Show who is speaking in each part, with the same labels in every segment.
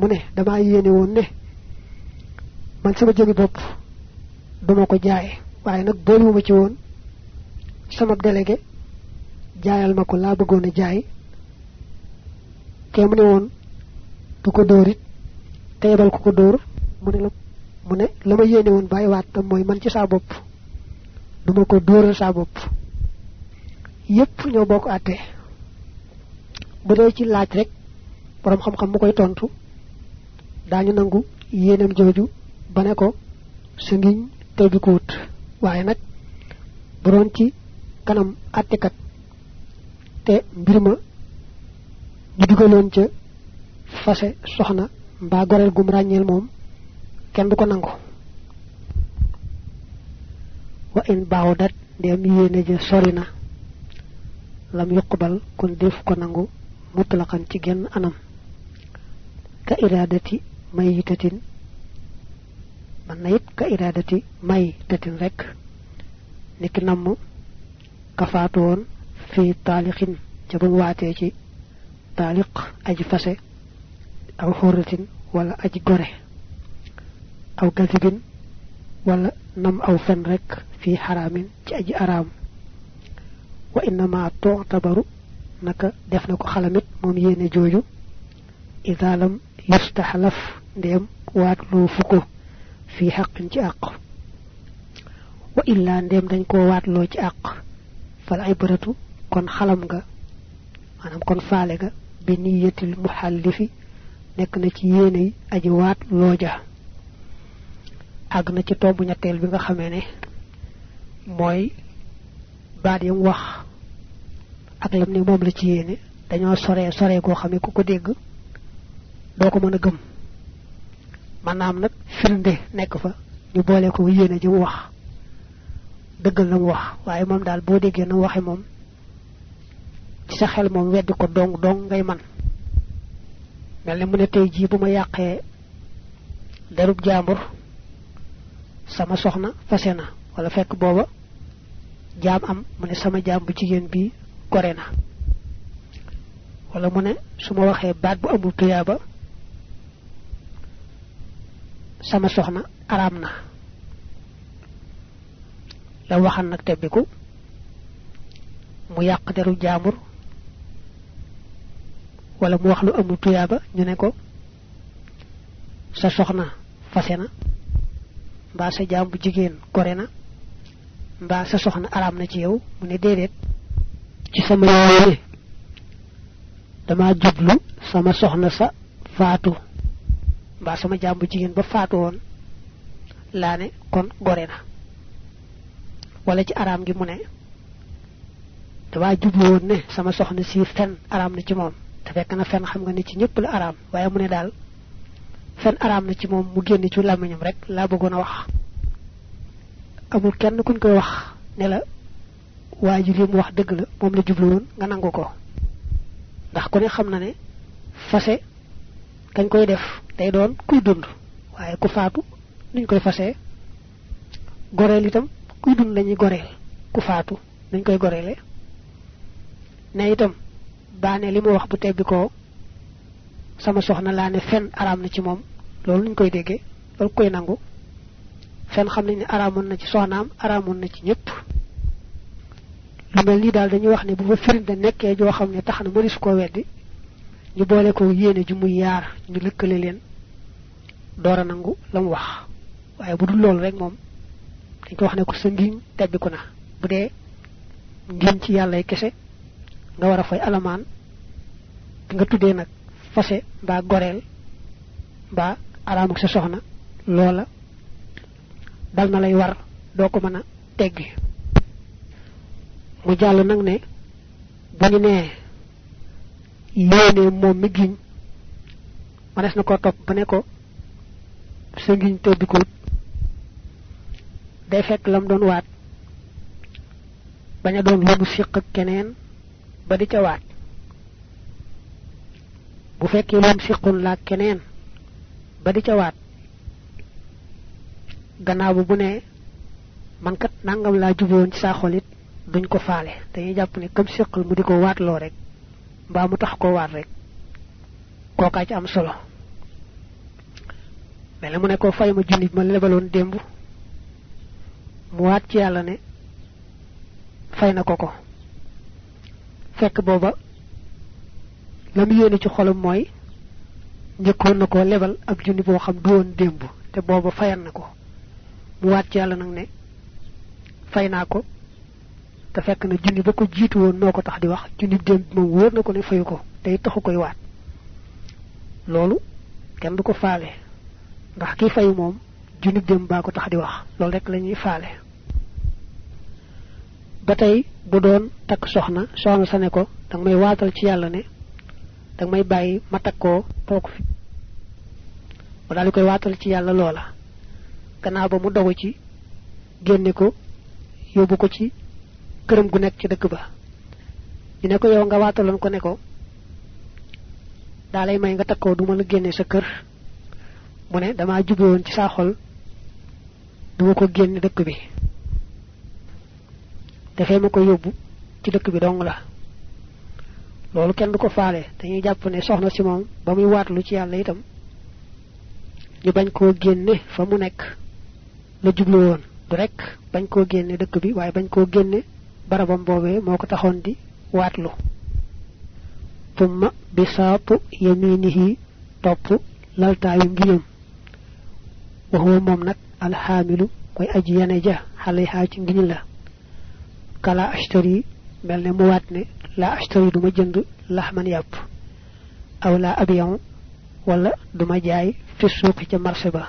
Speaker 1: mu ne, dama yéene woon ne, man sama jëmi bopp duma ko jaay waaye nag boolewuma ci woon. Sama délégué jaayal ma ko laa bëggoon a jaay. Te mu ne woon, du ko dóor it, te yebal ko ko dóor. Mu ne la, mu ne, la ma yéene woon bàyyi waat tam mooy man ci saa bopp duma ko dóoral saa bopp. Yépp ñoo bokk àtte. Bu dee ci laaj rek borom xam-xam mu koy tontu. Daañu nangu yéenam jooju ba ne ko sa ngiñ ko waaye nag ci kanam àttekat te mbir ma ñu dugaloon ca fase soxna mbaa goreel gum ràññeel moom kenn du ko nangu. wa in ndem yéene ja sori lam yuqbal kon def ko nangu mutlaqan ci genn anam. ka iradati mayitatin man na it ka iradati may tatin rek niki namm ka faatu fi taaliqin ca bu waatee ci taaliq aji fase aw xurratin wala aji gore aw gasibin wala nam aw fen rek fi xaraamin ci aji araam wa innama tu'tabaru naka def na xalamit moom yéene jooju ida lam yustaxlaf ndéem waat loo fuko fi xaqin ci àq wa illa ndéem dañ koo waatloo ci àq fal ibratu kon xalam nga maanaam kon faale ga bi niyatil muxallifi nekk na ci yéene aji waat looja àgg na ci tomb ñetteel bi nga xamee ne mooy baat yam wax ak lam ni moom la ci yéene. Dañoo sore sore goo xam ne ku ko dégg doo ko mën a gëm maanaam nag firnde nekk fa ñu boole ko yéene ji wax. Dëggal la mu wax waaye moom daal boo déggee na waxe moom ci sa xel weddi ko dong dong ngay man. Mel ne mu ne tey jii bu ma yàqee derub jaambur sama soxna fase na wala fekk jaam am mu ne sama jaam bu jigéen bi gore wala mu ne su ma waxee baat bu amul tuyaaba sama soxna araam na. La waxan nag tebbiku mu yàq deru jaambur wala mu wax lu amul tuyaaba ñu ne ko sa soxna fase na mbaa sa jaam bu mbaa sa soxna araam na ci yow mu ne ci sama yéene dama jublu sama soxna sa faatu mbaa sama jaam bu jigéen ba faatu woon laa ne kon gore na. Wala ci araam gi mu ne dama jublu woon ne sama soxna si fen araam na ci moom te fekk na fen xam nga ne ci ñëpp la araam waaye mu ne daal fen araam na ci moom mu génn ci làmmiñam rek laa bëggoon a wax. Amul kenn kuñ koy wax ne la waa ji li mu wax dëgg la moom la jublu woon nga nangu ko. Ndax ku ne xam na ne fase kañ koy def day doon kuy dund. Waaye ku faatu nuñ koy fasee goreel itam kuy dund lañuy goreel. Ku faatu nuñ koy goreele. Ne itam baane li mu wax bu tebbi ko sama soxna laa ne fen araam na ci moom. Loolu nuñ koy déggee loolu koy nangu. Fen xam nañ ne araamoon na ci soxnaam araamoon na ci ñëpp lu mel nii daal dañuy wax ne bu fa firinde nekkee joo xam ne tax na mënis koo weddi ñu boole ko yéene ju muy yaar ñu lëkkale leen door a nangu la mu wax. Waaye bu dul loolu rek moom dañ ko wax ne ko sa ngiñ tebbiku na. Bu dee ngiñ ci kese nga war a fay alamaan nga tuddee nag fase mbaa goreel mbaa araamuk sa soxna loola dal na lay war doo ko mën a teggi. Mu jàll nag ne bu ñu nee yéene moom mi giñ manes na ko topp ba ko sa ngiñ ko day fekk lam doon waat bañ a doon lu mu siq ak keneen ba di ca waat. Bu fekkee lu mu siqun laa keneen ba di ca waat gannaaw bu bu ne man kat nangam laa juboon ci saa xolit duñ ko faale. Dañuy jàpp ne comme siqal mu di ko waatloo rek mbaa mu tax ko waat rek kookaa ci am solo mel mu ne ko fay ma junni ma lebaloon démb. Mu waat ci yàlla ne fay na ko ko. Fekk booba la mu yéene ci xolam mooy njëkkoon na ko lebal ab junni boo xam du woon démb te booba fayan na mu waat ci yàlla nag ne fay naa ko te fekk na junni ba ko jiitu woon noo ko tax di wax junni démb moom wóor na ko ne fayu ko te taxu koy waat. Loolu kenn du ko faale ndax ki fay moom junni démb baa ko tax di wax loolu rek la ñuy faale. Ba tey bu doon takk soxna soxna sa ne ko danga may waatal ci yàlla ne danga may bàyyi ma takkoo toog fi. Daal di koy waatal ci yàlla loola. Gannaaw ba mu dogu ci génne ko yóbbu ko ci këram gu nekk ci dëkk ba. Ñu yow nga ko ne ko daa lay may nga duma la génne sa kër mu ne dama jubbe woon ci saa xol duma ko génne dëkk bi. Defee ma ko yóbbu ci dëkk bi dong la. Loolu kenn du ko faale dañuy jàpp ne soxna si moom ba muy waatlu ci yàlla itam ñu bañ koo génne fa mu nekk la jublu woon. Du rek bañ koo génne dëkk bi waaye bañ koo génne barabam boobee moo ko taxoon di waatlu. Tumma bi saatu yaminihi topp laltaayu ngiñam وهو ممنك الحامل كي أجي ينجا حليها جنجن الله كلا أشتري بل مواتني لا أشتري دوما جند لحما ياب. أو لا أبيان ولا دوما جاي في السوق جمرسبا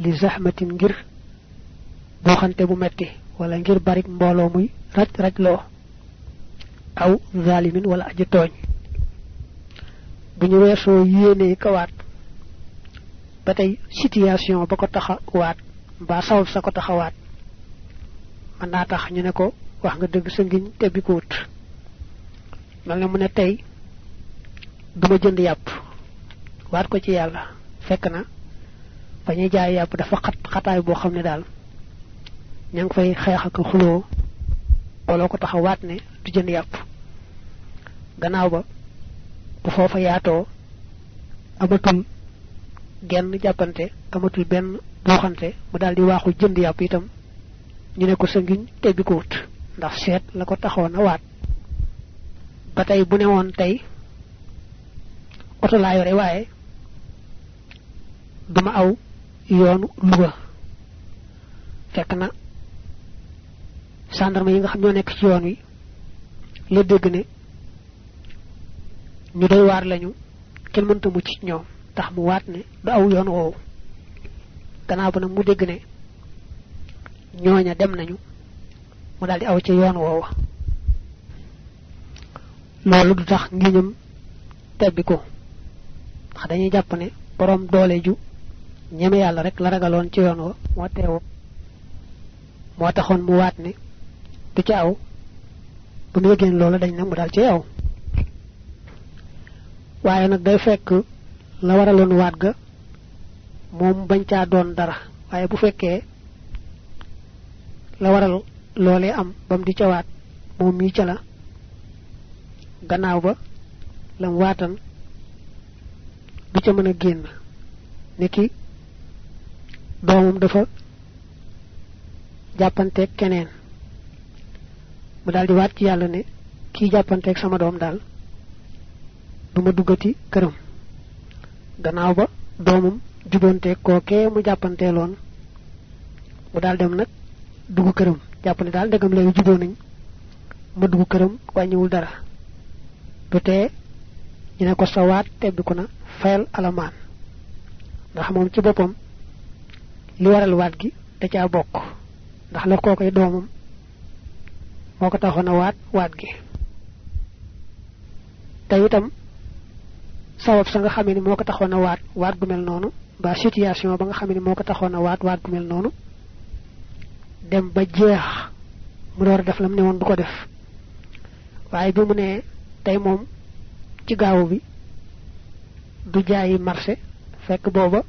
Speaker 1: لزحمة غير بوخان تبو متي ولا غير باريك مبولو مي رج رج لو. أو ظالمين ولا أجي توني بني ويسو ييني كوات ba tey situation ba ko taxa mbaa sabab sa ko taxa mën naa tax ñu ne ko wax nga dëgg sa ngiñ tebbi ko wut. Mel ne mu ne tey duma jënd yàpp waat ko ci yàlla fekk na fa ñuy jaay yàpp dafa xat xataay boo xam ne daal ña ngi fay xeex ak xuloo wala ko taxa waat ne du jënd yàpp. Gannaaw ba bu foofa yaatoo amatul genn jàppante amatul benn buuxante mu daal di waaxu jënd yàpp itam. Ñu ne ko sa ngiñ tebbi ko wut ndax seet la ko taxoon a waat. Ba tey bu ne woon tey oto laa yore waaye aw yoonu luga fekk na gendarme yi nga xam ñoo nekk ci yoon wi la dégg ne ñu doy waar lañu kenn mënta mucc ñoom tax mu waat ne du aw yoon woowu. Gannaaw ba nag mu dégg ne ñooña dem nañu mu daldi aw ci yoon woowa. Loolu du tax ngiñam tebbi ko. Ndax dañuy jàpp ne borom doole ju ñeme yàlla rek la ragaloon ci yoon wa moo teew moo taxoon mu waat ne du ci aw. Bu mu yëgeen loolu dañ ne mu dal ci aw waaye nag day fekk la waraloon waat ga moom bañ caa doon dara. Waaye bu fekkee la waral loolee am bam di ca waat moom mii ca la gannaaw ba lam waatan du ca mën a niki doomam dafa jàppanteeg keneen. Mu daal di waat ci yàlla ne kii jàppanteeg sama doom daal du ma duggati këram gannaaw ba doomam jubonteeg kookee mu jàppanteeloon mu daal dem nag dugg këram. jàpp ne daal ndegam léegi juboo nañ. ma dugg këram wàññiwul dara. du tee ñu ne ko sa waat tebbi ko na fayal alamaan. ndax moom ci boppam li waral waat gi da caa bokk. ndax la koo koy doomam moo ko waat waat gi. te itam sabab sa nga xamee ni moo ko taxoon a waat waat gu mel noonu ba situation ba nga xamee ni moo ko taxoon a waat waat gu mel noonu dem ba jeex mu door def lam ne woon du ko def. Waaye bi mu ne tey moom ci gaawu bi du jaayi marché fekk booba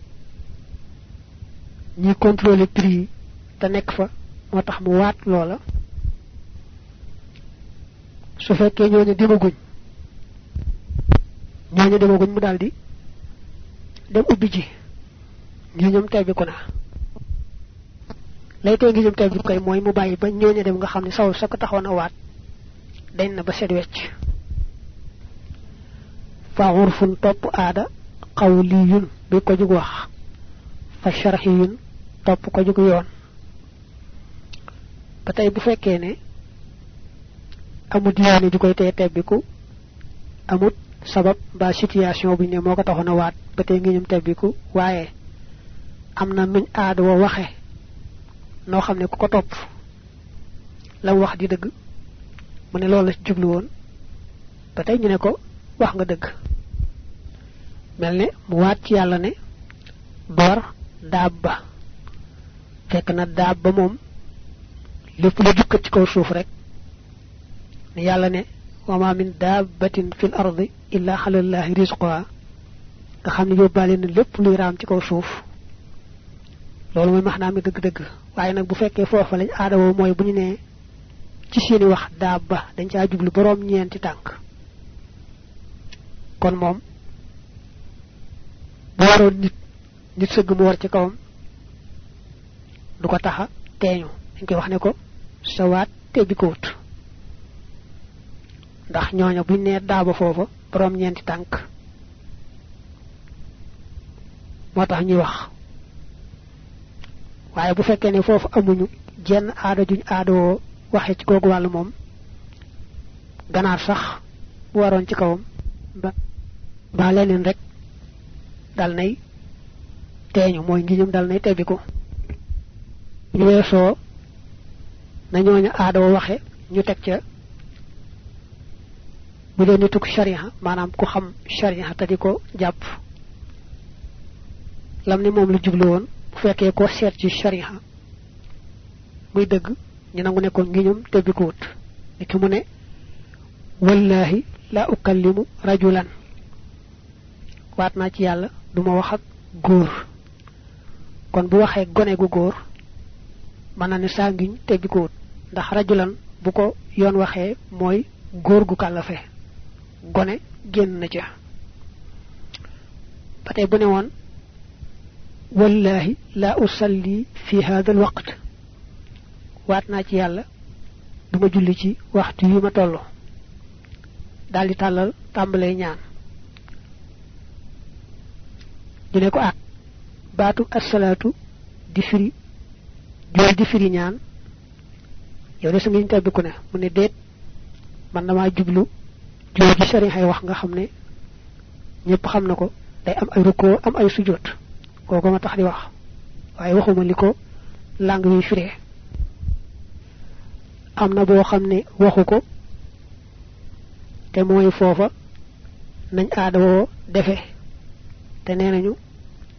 Speaker 1: ñi contrôler prix yi te nekk fa moo tax mu waat loola. Su fekkee ñooñu demaguñ ñooñu demaguñ mu daldi dem ubbi ji. Ngiñam tebbiku na. Lay tey ngiñam tebbiku kay mooy mu bàyyi ba ñooña dem nga xam ne saw sa ko taxoon waat dañ na ba set wecc. Fa urfun topp aada qawliyun bi ko jug wax. Fa sharhiyun topp ko jug yoon. Ba tey bu fekkee ne amut yoone ju koy tee tebbiku amut sabab ba situation bu ne moo ko taxoon a waat ba tey ngiñam tebbiku waaye am nuñ aada wa waxe noo xam ne ku ko wax di dëgg mu ne loolu la jublu woon ba tey ñu ne ko wax nga dëgg. Mel ne mu waat ci yàlla ne door daabba fekk na daabba moom lépp lu jukkat ci kaw suuf rek ne yàlla ne wa ma min dabbatin fil ardi illa xalallahi rizquha nga xam ne yóbbaale na lépp luy raam ci kaw suuf. Loolu mooy max naa mi dëgg-dëgg. Waaye nag bu fekkee foofa lañ aadawoo mooy bu ñu nee ci seeni wax dabba dañ caa jublu boroom ñeenti tànk. Kon moom bu waroon nit nit sëgg mu war ci kawam du ko taxa teeñu. Dañ koy wax ne ko sa waat tebbi ko wut ndax ñooña buñ nee daaba foofa borom ñeenti tànk. Moo tax ñuy wax. Waaye bu fekkee ne foofu amuñu jenn aada juñ aadoo waxe ci googu wàll moom ganaar sax bu waroon ci kawam ba ba leneen rek dal nay teeñu mooy ngiñum dal nay tebbiku ñu weesoo na ñooñu aadoo waxe ñu teg ca bu dee nituk sharia maanaam ku xam sharia te di ko jàpp lam ni moom la jublu woon bu fekkee ko seet ci sharia muy dëgg ñu nangu ne ko ngiñum tebbi ko wut ni ki mu ne wallahi la ukallimu rajulan waat naa ci yàlla duma wax ak góor kon bu waxee gone gu góor mën na ne saa ngiñ tebbi wut ndax rajulan bu ko yoon waxee mooy góor gu kàllafe gone génn na ca. Ba tey bu ne wallahi la usalli fi hada al waqt. Waat ci yàlla duma julli ci waxtu yi ma toll. Daal di tàllal tàmbalee ñaan. Ñu ko ah baatu assalaatu di firi jooy di firi ñaan. Yow de sa ngiñ tabbiku ne mu ne déet man dama jublu jooy ji sëriñ ay wax nga xam ne ñëpp xam na ko. Day am ay rukkoo am ay sujjoot kooku ma tax di wax. Waaye waxuma li ko lang yi firee. Am na boo xam ne waxu ko. Te mooy foofa nañ aadawoo defe. Te nee nañu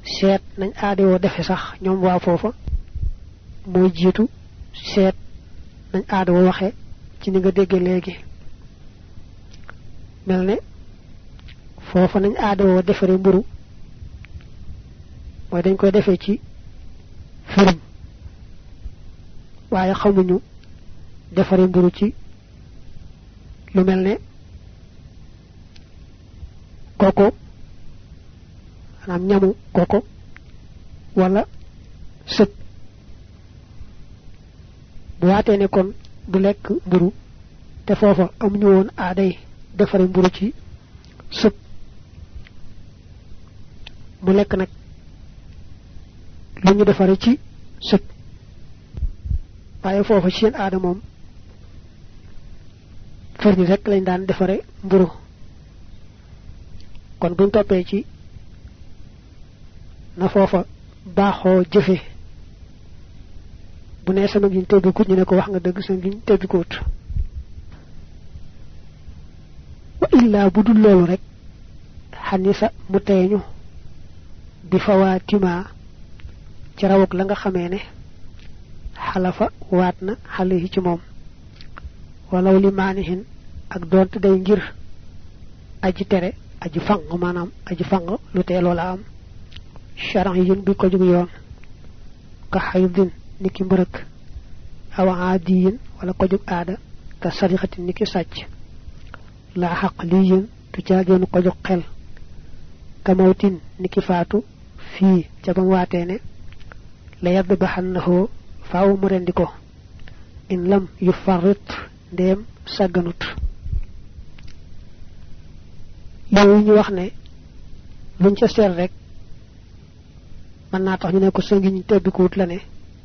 Speaker 1: seet nañ aadawoo defe sax ñoom waa foofa. Mooy jiitu seet nañ aadawoo waxe ci ni nga dégge léegi mel ne foofa nañ aadawoo defare mburu mooy dañ koy defee ci firim waaye xamuñu defare mburu ci lu mel ne koko maanaam ñamu koko wala sëb bu waatee ne kon du lekk mburu te foofa amuñu woon aaday defare mburu ci sëb. Mu lekk nag lu defare ci sëb. Waaye foofa ci seen aada moom farni rek lañ daan defare mburu. Kon buñ toppee ci na foofa baaxoo jëfe. Bu nee sama ngiñ tebbi kut ñu ne ko wax nga dëgg sa ngiñ tebbi kut wa illa bu dul loolu rek. Xanisa mu teeñu bi fawaatima ci rawuk la nga xamee ne xalafa waat na xale yi ci moom. Walaw li maanihin ak doonte day ngir aji tere aji fang maanaam aji fang lu tee loola am. Bi ko jug yoon. Ka xaydin niki mbërëk aw aadiyin wala ko jug aada. Ka sarixati niki sàcc laa xaq liyin tu caageenu ko jug xel. Ka mawtin niki faatu fii ca bam waatee ne la yadd baxannahu faaw mu rendi ko. In lam yu farrit ndéem sàgganut ñu wax ne luñ ca seet rek mën naa tax ñu ne ko sëngiñ tebbikuwut la ne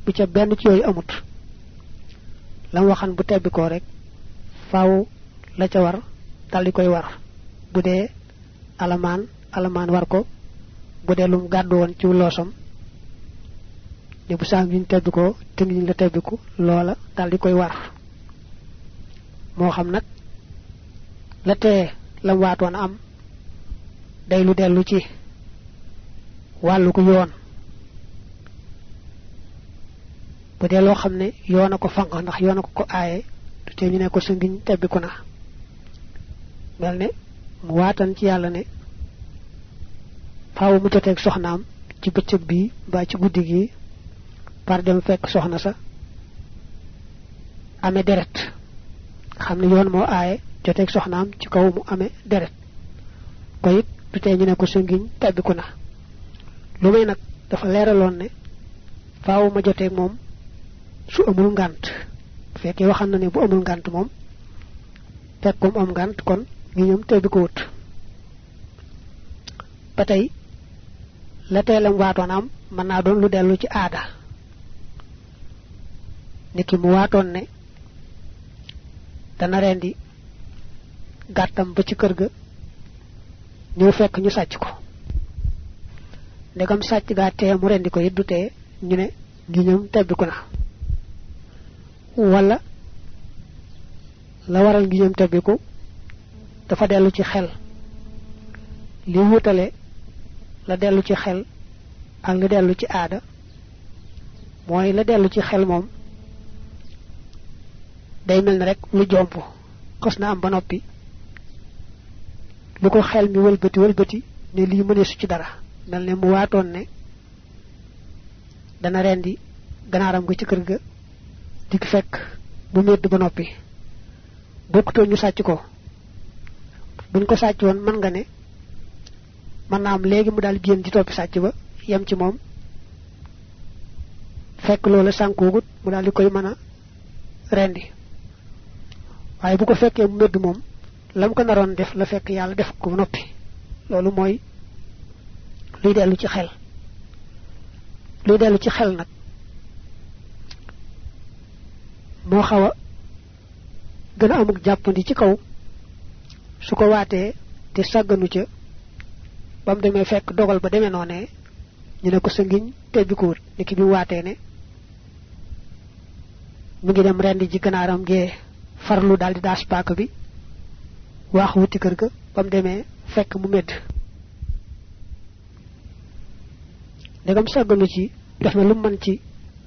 Speaker 1: bu ca benn ci amut. Lam waxan bu tebbikoo rek faaw la ca war dal di koy war. Bu dee alamaan alamaan war ko. Bu dee lum gàddu woon ci loosam. Ne bu saam yuñ tebbikoo te ngiñ la tebbiku loola dal di koy war. Moo xam nag la tee lam waatoon am day lu dellu ci wàllu ko yoon. Bu dee loo xam ne yoon a ko ndax yoon a ko ko aaye te ñu ne ko na mel ne mu waatan ci yàlla ne faaw mu joteeg soxnaam ci bëccëg bii mbaa ci guddi gi par dem fekk soxna sa amee deret. Xam ne yoon moo aaye joteeg soxnaam ci kaw mu amee deret. Ko it du tee ñu ne ko sa ngiñ tebbiku na. Lu may nag dafa leeraloon ne faaw ma joteeg moom su amul ngant fekkee waxan na ne bu amul ngant moom fekkum am ngant kon ngi ñoom tebbi ko wut. Ba tey la teelam waatoon am mën naa doon lu dellu ci aada. Niki mu waatoon ne dana rendi gàttam ba ci kër ga ñëw fekk ñu sàcc ko. Ndegam sàcc gaa tee mu rendi ko it du tee ñu ne na. Wala la waral ngi ñoom dafa dellu ci xel. Li wutale la dellu ci xel ak la dellu ci aada mooy la dellu ci xel moom day mel rek lu jomp xës na am ba noppi. Lu ko xel mi wëlbati wëlbati ne lii mëneesu ci dara mel ne mu waatoon ne dana rendi ganaaram ga ci kër ga dik fekk bu medd ba noppi. Bokkutoo ñu sàcc ko buñ ko sàcc woon mën nga ne mën naa am léegi mu daal génn di toppi sàcc ba yem ci moom. Fekk loola sànkoogut mu daal di koy mën a rendi. Waaye bu ko fekkee mu medd moom lam ko naroon def la fekk yàlla def ko noppi. Loolu mooy luy dellu ci xel. Luy dellu ci xel nag moo xaw a gën a amuk jàppandi ci kaw su ko waatee te sàgganu ca ba mu demee fekk dogal ba demee noonee ñu ne ko sa ngiñ tebbi ko wut bi waatee ne mu ngi dem rendi ji ganaaram gee farlu daal di daas paaka bi waax wuti kër ga ba mu demee fekk mu medd. Ndegam sàgganu ci def na lu mën ci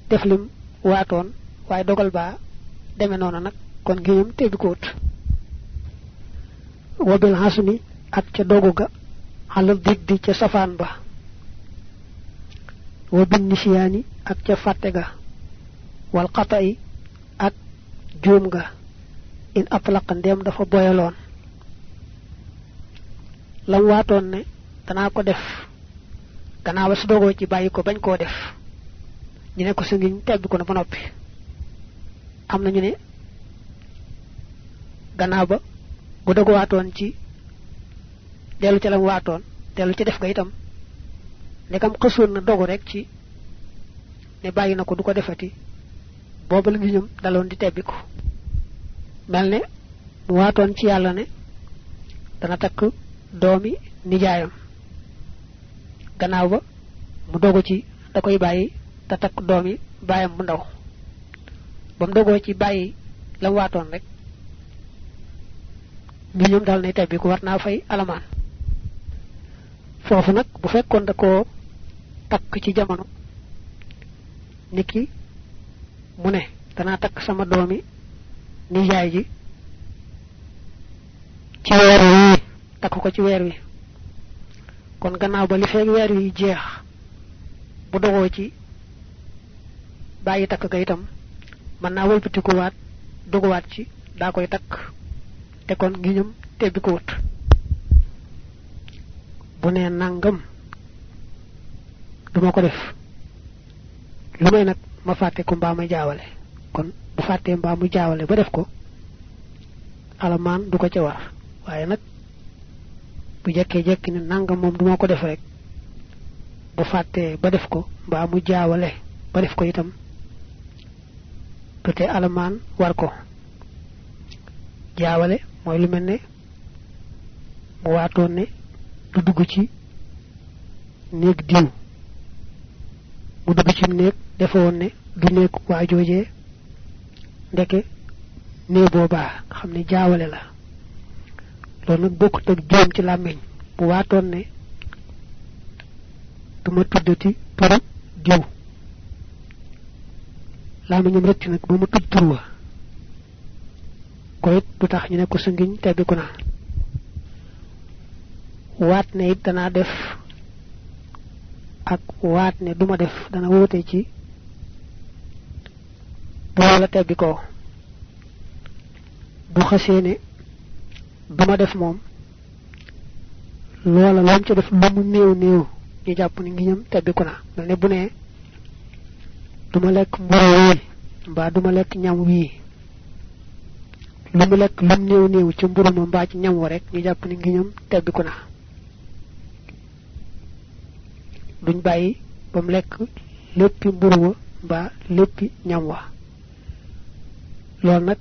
Speaker 1: def lim waatoon waaye dogal baa demee noonu nag kon ngiñam tebbi ko wut wabil hasmi ak ca dogu ga xala diddi ca safaan ba. Wa bin ak ca fàtte ga. Wal xata'i ak juum ga. In atlaqa ndem dafa boyaloon. Lam waatoon ne danaa ko def. Gannaaw ba su dogoo ci bàyyi ko bañ def. Ñu ne ko su ngiñ tebbi ko na ba noppi. Am na ñu ne bu dogu waatoon ci dellu ca lam waatoon dellu ca def ga itam. Ndegam xësoon na dogu rek ci ne bàyyi na ko defati. Booba la ngiñam daloon di tebbi ko. Mel ne mu waatoon ci yàlla ne dana takk doomi nijaayam. Gannaaw ba mu dogu ci da koy bàyyi te takk doomi baayam bu ndaw. Ba mu dogoo ci bàyyi la mu waatoon rek ngiñam dal nay tebbi ko war naa fay alamaan. Foofu nag bu fekkoon da koo takk ci jamono niki mu ne danaa takk sama doomi nijaay ji ci weer wi takk ko ci weer wi. Kon gannaaw ba li feeg weer wi jeex bu dogoo ci bàyyi takk ga itam mën naa wëlbatikuwaat ci daa koy takk te kon ngiñam tebbi ko wut. Bu ne nangam duma ko def. Lu may nag ma fàtte ko mbaa jaawale. Kon bu fàttee mbaa mu jaawale ba def ko alamaan du ko ca war. Waaye nag bu jekkee jekki ne nangam moom duma ko def rek bu fàttee ba def ko mbaa jaawale ba def ko itam du te alamaan war ko. Jaawale mooy lu mel ne mu waatoon ne du dugg ci néeg diw. Mu dugg ci néeg defoon ne du néeg waa joojee. Ndeke néeg boobaa xam ne jaawale la. Loolu nag ci bu waatoon ne duma tuddati turu diw. Nag ba mu tudd ko it du tax ñu ne ko tebbiku na. Waat ne it danaa def ak waat ne duma def dana wóote ci bu la tebbi ko. Bu xasee ne duma def moom loola lam ci def lu néew néew ñu jàpp ni ngiñam tebbiku na. Mel ne bu ne duma lekk mburu mbaa duma lekk ñam wii lu mu lekk lu néew néew ci mburu ma mbaa ci ñam wa rek ñu jàpp ni ngiñam tebbiku na. Duñ bàyyi ba mu lekk léppi mburu wa ñam wa. Loolu nag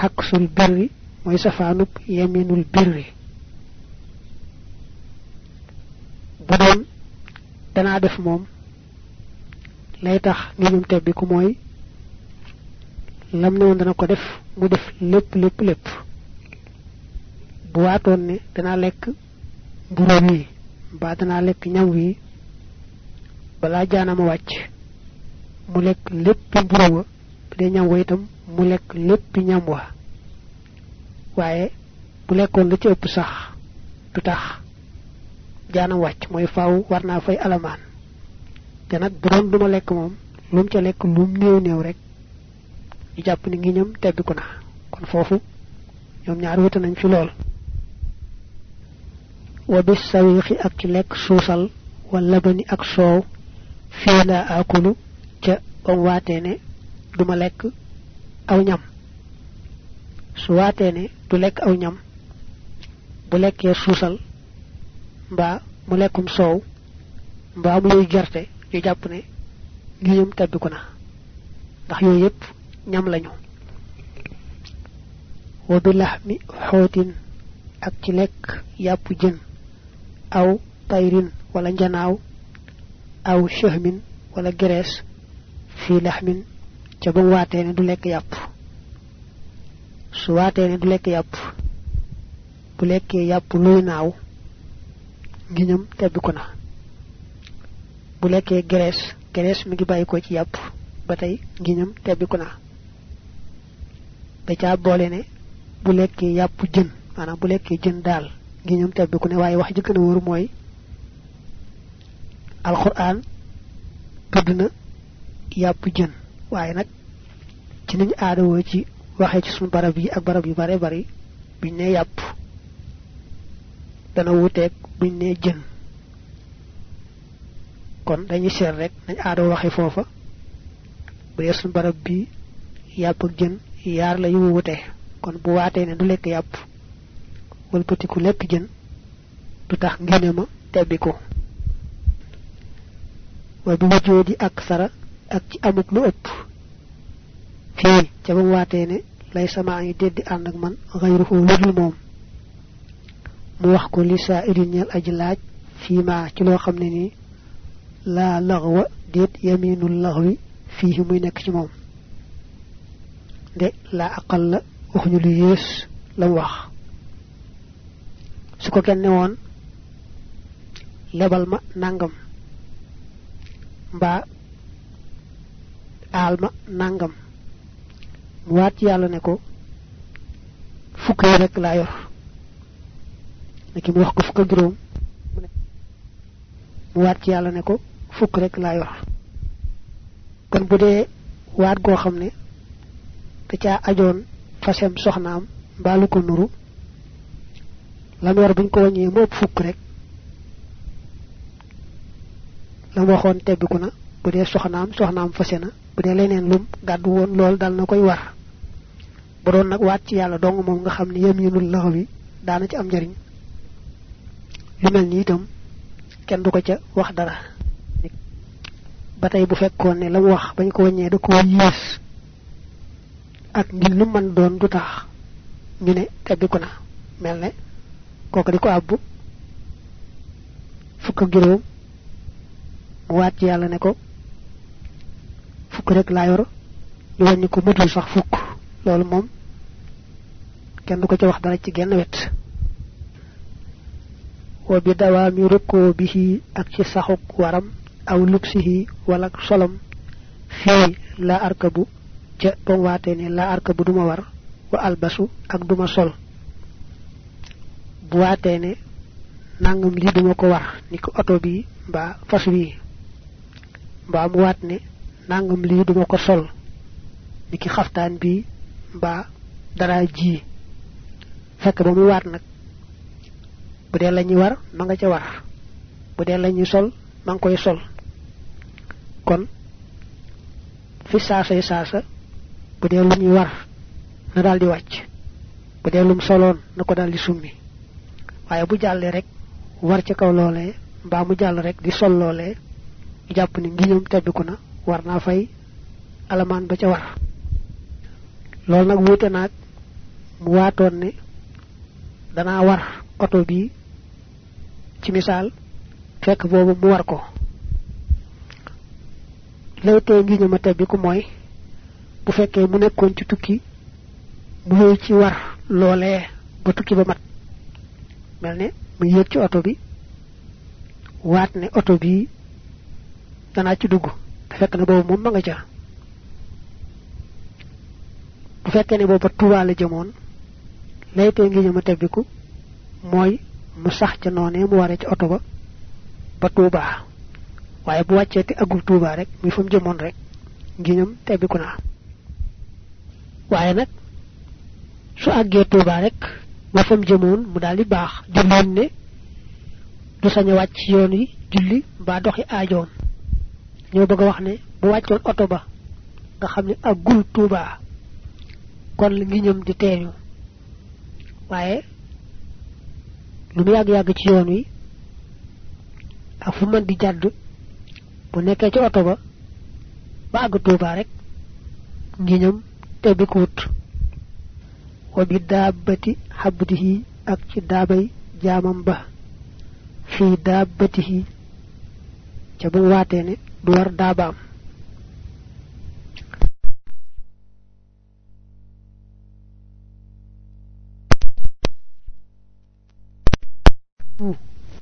Speaker 1: xàq sul birri mooy safaanub yeminul birri. Bu doon def moom lay tax ngiñum tebbiku mooy lam ne woon dana ko def mu def lépp lépp lépp. Bu waatoon ne danaa lekk mburu wi mbaa danaa lekk ñam wi balaa jaanama wàcc mu lekk léppi mburu wa bu dee ñam wa itam mu lekk léppi ñam wa. Waaye bu lekkoon la ci ëpp sax du tax jaanam wàcc faaw war naa fay alamaan. Te doon moom ca lekk lum néew néew rek ñu jàpp ni ngi ñam tebbiku na. Kon foofu ñoom ñaar wuta nañ fi lool. Wa bis sawiixi ak ci lekk suusal wala bani ak soow fii laa akulu ca bam waatee ne duma lekk aw ñam. Su waatee ne du lekk aw ñam bu lekkee suusal mbaa mu lekkum soow mu luy gerte ñu jàpp ngiñam tebbiku na. Ndax ñam lañu. Wa bi laxmi xootin ak ci lekk yàpp jën aw tayrin wala njanaaw aw shahmin wala gerees fii laxmin ca ba mu waatee ne du lekk yàpp. Su waatee ne du lekk yàpp bu ngiñam tebbiku na. Bu lekkee gerees gerees mi ngi bàyyi ko ci yàpp ba tey ngiñam tebbiku na da caa boole ne bu lekkee yàpp jën maanaam bu lekkee jën daal ngiñam tebbiku ne waaye wax ji gën a wóor mooy alquran tudd na yàpp jën. Waaye nag ci niñ aadawoo ci waxee ci sunu barab yi ak barab yu bare bari biñ ne yàpp dana wuteeg buñ ne jën. Kon dañuy seet rek nañ aadoo waxe foofa bu dee barab bi yàpp ak jën yaar la yu wute. Kon bu waatee ne du lekk yàpp wëlbatiku lekk jën du tax ngine ma tebbi ko. Wa bi wajoo di ak ci amuk lu fii ca ba mu waatee ne lay sama yi déddi ànd ak man xayruhu ludul moom. Mu wax ko li ñeel aji laaj fii ma ci loo xam ne nii laa laxwa déet yaminul laxwi fii muy nekk ci moom de laa aqal la waxuñu lu yées la wax. Su ko kenn woon lebal ma nangam mbaa aal ma nangam. Mu waat yàlla ne ko fukk yi rek laa yor. Neki mu wax ko fukk juróom mu waat yàlla ne ko fukk rek laa yor. Kon bu dee waat goo xam ne da caa ajoon fasem soxnaam mbaa lu ko nuru. Lam yor buñ ko wàññee mu ëpp fukk rek la waxoon tebbiku na bu dee soxnaam soxnaam fase na bu dee leneen lum gàddu woon lool dal na koy war. Bu doon nag waat ci yàlla dong moom nga xam ne yem yinul laxaw yi daana ci am njariñ. Lu mel ni itam kenn du ko ca wax dara. Ba bu fekkoon ne la wax bañ ko wàññee da koo yées ak lu man doon du tax ñu ne tebbiku na. Mel ne kooku di ko àbbu fukk ak mu waat ci yàlla ne ko fukk rek laa yor ñu wàññi ko matul sax fukk. Loolu moom kenn du ko ca wax dara ci genn wet. Wa bi dawaami bihi ak ci saxuk waram aw lubsihi wala solam fii la arkabu ca bam waatee ne la arkabu duma war wa albasu ak duma sol. Bu waatee ne nangam lii duma ko war ni ko oto bi mbaa fas wi. Mbaa mu waat ne nangam lii duma ko sol ni ki xaftaan bi mbaa dara ji. Fekk ba muy waat nag bu dee lañuy war ma nga ca war. Bu dee lañuy sol ma sol. Kon fi saasay saasa bu dee lu ñuy war na daal di wàcc. Bu dee lum soloon na ko daal di summi. Waaye bu jàllee rek war ca kaw loolee mbaa mu jàll rek di sol loolee jàpp ni ngiñam tebbiku na war naa fay alamaan ba ca war. Loolu nag wuute naag mu waatoon ne danaa war oto bi ci misaal fekk boobu mu war ko. Lay tee ngiñam a tebbiku mooy bu fekkee mu nekkoon ci tukki mu wéy ci war loolee ba tukki ba mat. Mel ne mu yéeg ci oto bi waat ne oto bi danaa ci dugg te fekk na boobu moom ma nga ca. Bu fekkee ne booba tuubaa la jëmoon laytee ngi ñëma tebbiku mooy mu sax ca noonee mu waree ci oto ba ba tuubaa. Waaye bu wàccee te agul tuubaa rek muy fa mu rek tebbiku waaye nag su àggee tuubaa rek ba fa mu jëmoon mu daal di baax ne du sañ a wàcc yoon yi julli mbaa doxi ñoo bëgg wax ne bu wàccoon oto ba nga xam ne agul tuubaa kon la ngi ñëm di teeñu. Waaye lu mu yàgg yàgg ci yoon wi ak fu mën di jàdd bu nekkee ci oto ba ba àgg tuubaa rek ngi ñëm tebbi ko wut wa bi daabati xabdihi ak ci daabay jaamam ba. Fii daabatihi ca bu waatee ne du war daabaam.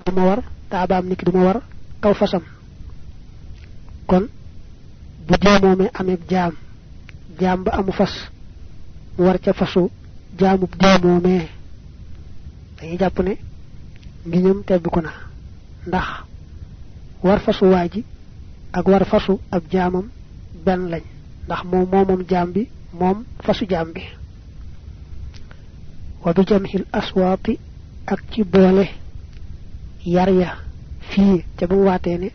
Speaker 1: Duma war niki duma war kaw fasam. Kon bu deemoomee amee jaam jaam ba amu fas mu war ca fasu jaamub deemoomee dañuy jàpp ne ngiñam tebbiku na ndax war fasu waa ji ak war fasu ab jaamam benn lañ ndax moom moomam jaam bi moom fasu jaam bi. Wa bi jamhil aswaati ak ci boole yar ya fii ca bu waatee ne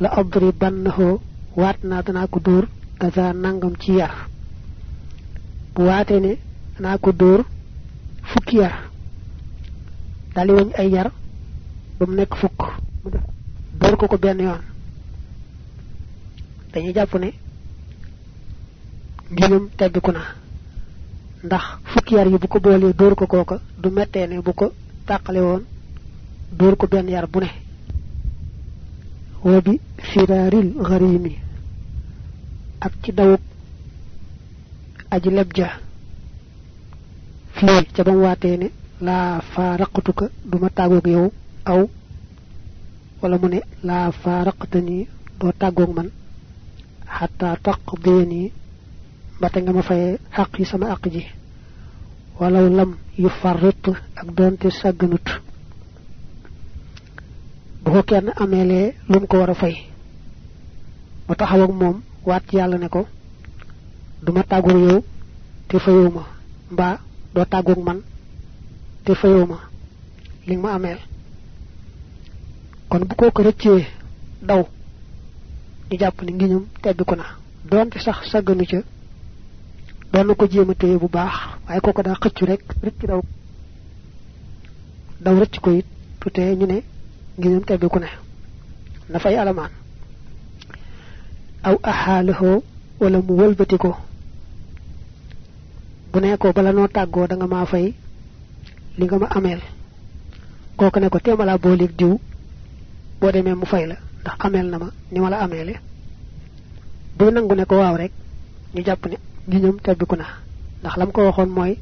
Speaker 1: la adri bannaho waat naa danaa ko dóor kaza nangam ci yar bu waatee ne danaa ko dóor fukki yar dali wañ ay yar ba mu nekk mu def dóor ko ko benn yoon. Dañuy jàpp ne ngiñam tebbiku na. Ndax fukki yar yi bu ko boolee dóor ko kooka du mettee ne bu ko ko yar bu ne. Wa bi firaaril gharimi ak ci dawub aji lebja fii ca bam waatee ne laa faaraqtuka duma tàggoog yow aw wala mu ne laa faaraqtani doo tàggoog man. Xataa taqdiyani mbate nga ma yi sama àq ji. Walaw lam yu farrit ak doonte sàgganut. Bu ko kenn ameelee lu mu ko war a fay mu taxaw ak moom waat ci yàlla ne ko duma tàggoog yow te fayoo ma mbaa doo tàggoog man te fayoo ma li ma ameel. Kon bu kooku rëccee daw ñu jàpp ni ngiñum tebbiku na. Donte sax sagganu ca doon ko jéem a téye bu baax waaye kooko daa xëccu rek rëcc daw. Daw rëcc ko it tute ñu ne ngiñum tebbiku ne na. Fay alamaan aw ahaalahoo wala mu wëlbati ko bu ne ko bala noo tàggoo da nga maa fay li nga ma ameel. Kooku ne ko téema booleeg diw. Boo demee mu fay la ndax ameel na ma ni ma la ameele. Bu nangu ne ko waaw rek ñu jàpp ne gi ñoom tebbiku na. Ndax lam ko waxoon mooy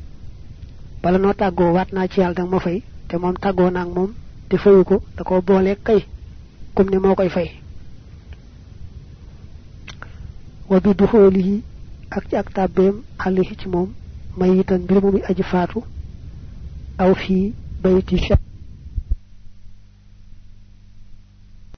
Speaker 1: bala noo tàggoo waat naa ci yàlla danga ma fay te moom tàggoo naag moom te fayu ko da koo booleeg kay kum ne moo koy fay wa bi duxoolihi ak ci ak tàbbeem àllihi ci moom mayitan mbir mu aji faatu aw fii bayti